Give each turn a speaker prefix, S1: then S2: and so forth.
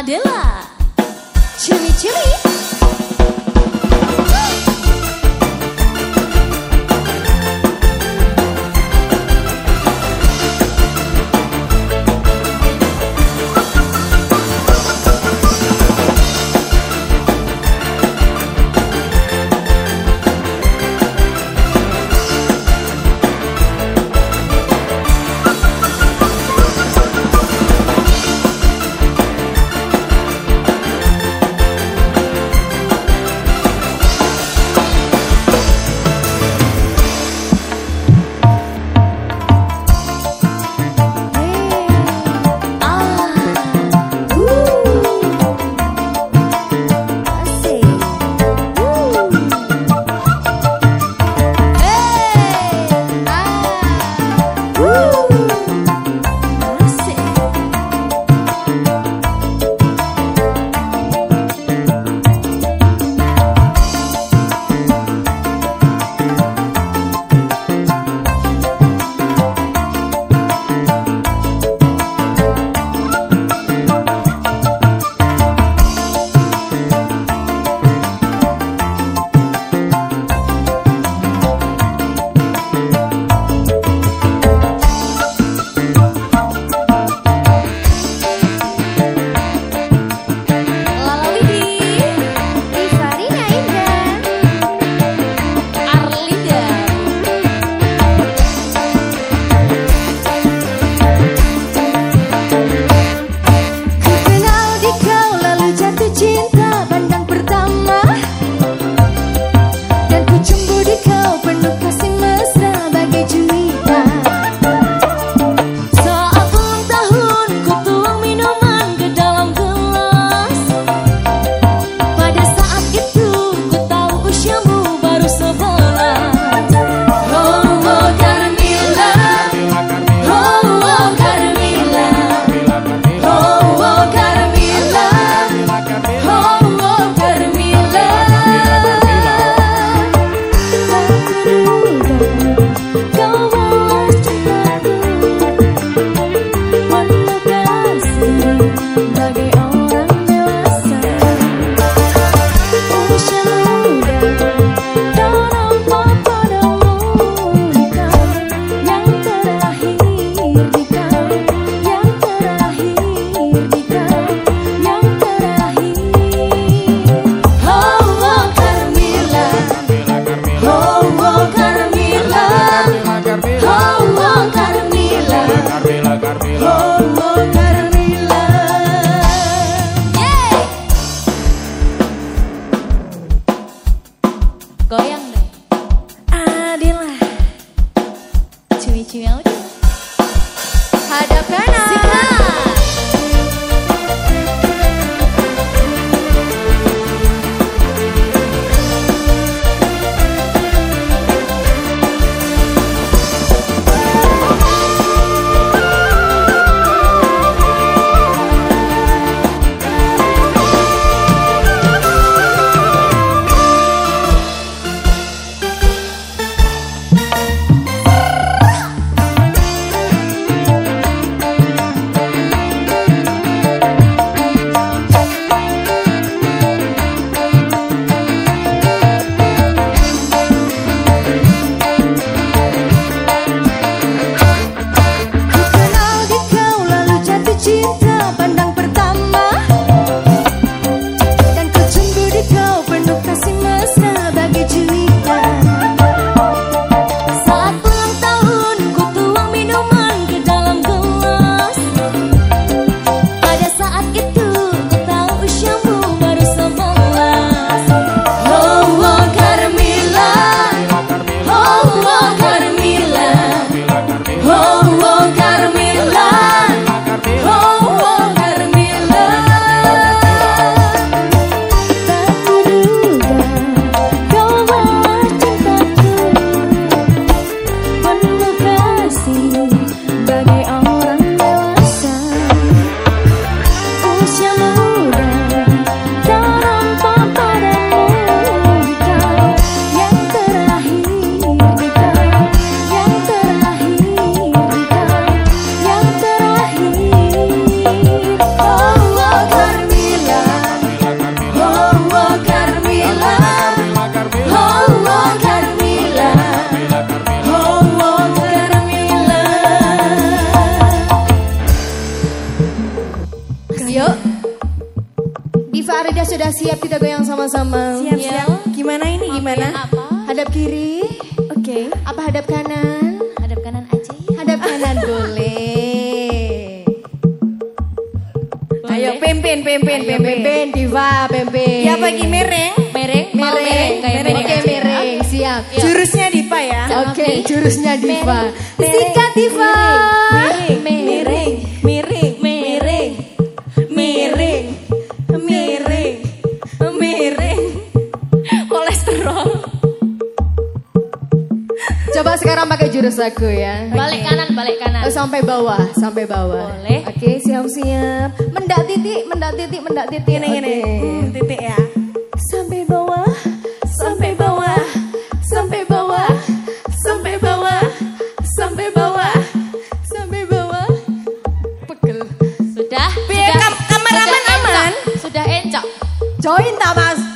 S1: Adela. Cumi-cumi cuci.
S2: Hadapkan sama-sama.
S3: Siap-siap. Gimana ini gimana?
S1: Apa?
S2: Hadap kiri,
S3: Oke.
S2: apa hadap kanan?
S1: Hadap kanan aja ya.
S2: Hadap kanan boleh.
S3: Ayo pimpin pimpin pimpin.
S2: Pimpin, Diva, pimpin.
S3: Ya pagi mereng.
S1: Mereng, mau
S2: Mereng,
S1: mereng
S2: mereng,
S1: mereng.
S2: oke mereng, siap.
S3: Jurusnya Diva ya.
S2: Oke, jurusnya Diva.
S3: Mereng.
S2: Sikat Diva.
S3: Miring,
S2: jurus aku ya.
S1: Balik kanan, balik kanan.
S2: Oh, sampai bawah, sampai bawah.
S1: Boleh.
S2: Oke, siap-siap. Mendak titik, mendak titik, mendak titik.
S3: Gini gini.
S2: Oke.
S3: Hmm, titik ya.
S2: Sampai bawah, sampai bawah, sampai bawah, sampai bawah, sampai bawah, sampai bawah. Pegel.
S1: Sudah?
S3: Piye,
S1: Sudah?
S3: kameramen
S1: encok.
S3: aman?
S1: Sudah encok.
S2: Join tak mas?